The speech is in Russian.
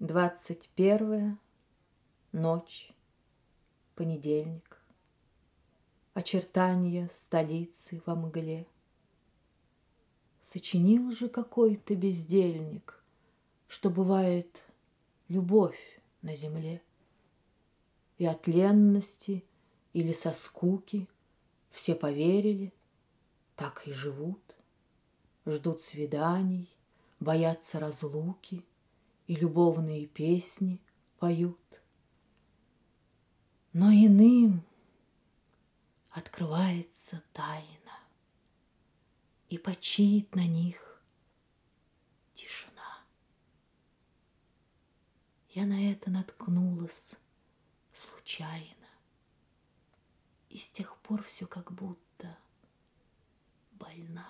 Двадцать первая ночь, понедельник. Очертания столицы во мгле. Сочинил же какой-то бездельник, Что бывает любовь на земле. И от ленности или со скуки Все поверили, так и живут, Ждут свиданий, боятся разлуки И любовные песни поют. Но иным открывается тайна, И почиет на них тишина. Я на это наткнулась случайно, И с тех пор все как будто больна.